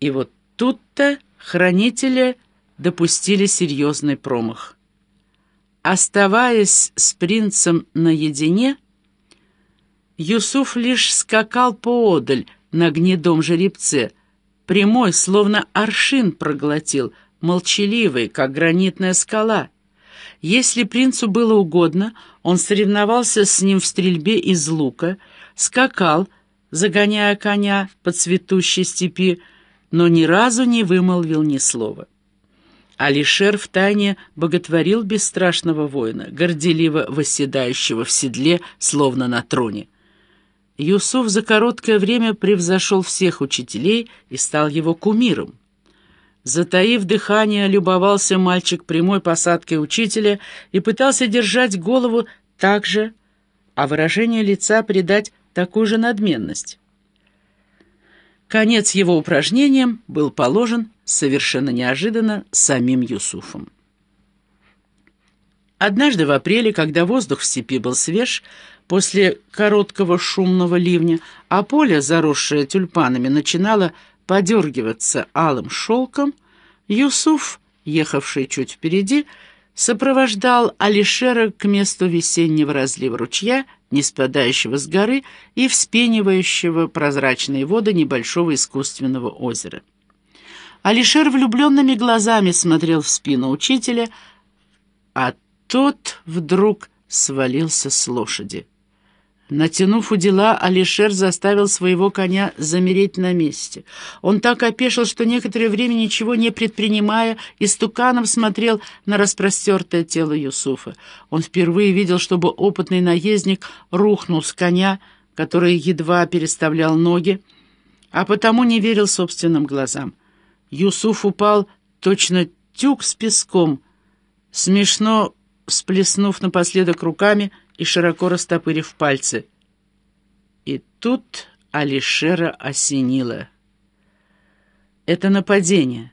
И вот тут-то хранители допустили серьезный промах. Оставаясь с принцем наедине, Юсуф лишь скакал поодаль на гнедом жеребце, прямой, словно аршин проглотил, молчаливый, как гранитная скала. Если принцу было угодно, он соревновался с ним в стрельбе из лука, скакал, загоняя коня по цветущей степи, но ни разу не вымолвил ни слова. Алишер втайне боготворил бесстрашного воина, горделиво восседающего в седле, словно на троне. Юсуф за короткое время превзошел всех учителей и стал его кумиром. Затаив дыхание, любовался мальчик прямой посадкой учителя и пытался держать голову так же, а выражение лица придать такую же надменность. Конец его упражнениям был положен совершенно неожиданно самим Юсуфом. Однажды в апреле, когда воздух в степи был свеж, после короткого шумного ливня, а поле, заросшее тюльпанами, начинало подергиваться алым шелком, Юсуф, ехавший чуть впереди, сопровождал Алишера к месту весеннего разлива ручья, не спадающего с горы и вспенивающего прозрачные воды небольшого искусственного озера. Алишер влюбленными глазами смотрел в спину учителя, а тот вдруг свалился с лошади. Натянув удила, Алишер заставил своего коня замереть на месте. Он так опешил, что некоторое время, ничего не предпринимая, истуканом смотрел на распростертое тело Юсуфа. Он впервые видел, чтобы опытный наездник рухнул с коня, который едва переставлял ноги, а потому не верил собственным глазам. Юсуф упал точно тюк с песком, смешно всплеснув напоследок руками и широко растопырив пальцы. И тут Алишера осенило. Это нападение.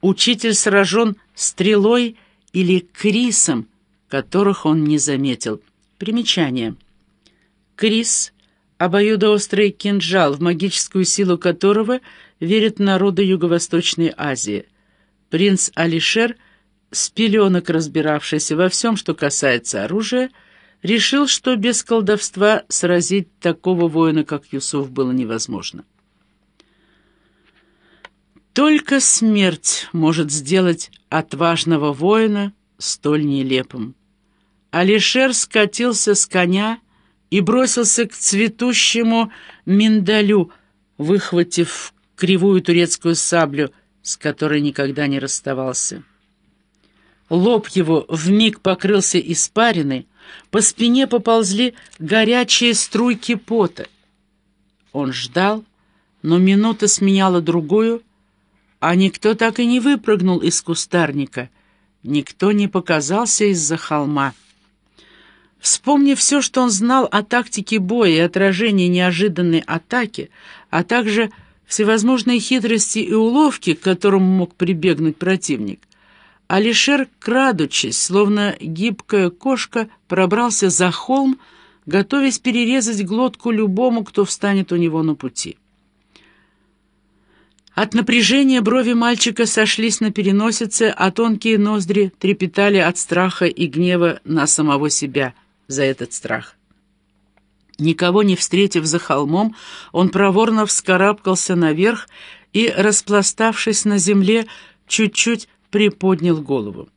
Учитель сражен стрелой или крисом, которых он не заметил. Примечание. Крис — обоюдоострый кинжал, в магическую силу которого верят народы Юго-Восточной Азии. Принц Алишер, с пеленок разбиравшийся во всем, что касается оружия, — решил, что без колдовства сразить такого воина, как Юсуф, было невозможно. Только смерть может сделать отважного воина столь нелепым. Алишер скатился с коня и бросился к цветущему миндалю, выхватив кривую турецкую саблю, с которой никогда не расставался. Лоб его вмиг покрылся испариной, по спине поползли горячие струйки пота. Он ждал, но минута сменяла другую, а никто так и не выпрыгнул из кустарника, никто не показался из-за холма. Вспомнив все, что он знал о тактике боя и отражении неожиданной атаки, а также всевозможные хитрости и уловки, к которым мог прибегнуть противник, Алишер, крадучись, словно гибкая кошка, пробрался за холм, готовясь перерезать глотку любому, кто встанет у него на пути. От напряжения брови мальчика сошлись на переносице, а тонкие ноздри трепетали от страха и гнева на самого себя за этот страх. Никого не встретив за холмом, он проворно вскарабкался наверх и, распластавшись на земле, чуть-чуть приподнял голову.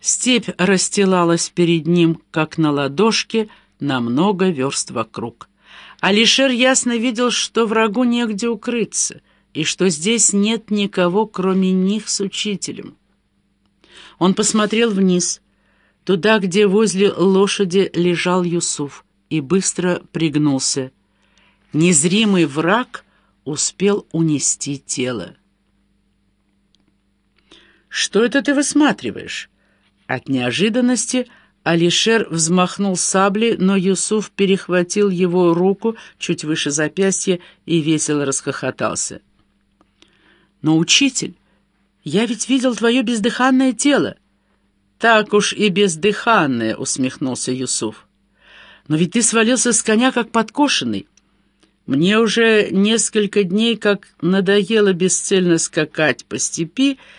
Степь расстилалась перед ним, как на ладошке, на много верст вокруг. Алишер ясно видел, что врагу негде укрыться, и что здесь нет никого, кроме них с учителем. Он посмотрел вниз, туда, где возле лошади лежал Юсуф, и быстро пригнулся. Незримый враг успел унести тело. «Что это ты высматриваешь?» От неожиданности Алишер взмахнул саблей, но Юсуф перехватил его руку чуть выше запястья и весело расхохотался. «Но, учитель, я ведь видел твое бездыханное тело». «Так уж и бездыханное», — усмехнулся Юсуф. «Но ведь ты свалился с коня, как подкошенный. Мне уже несколько дней как надоело бесцельно скакать по степи,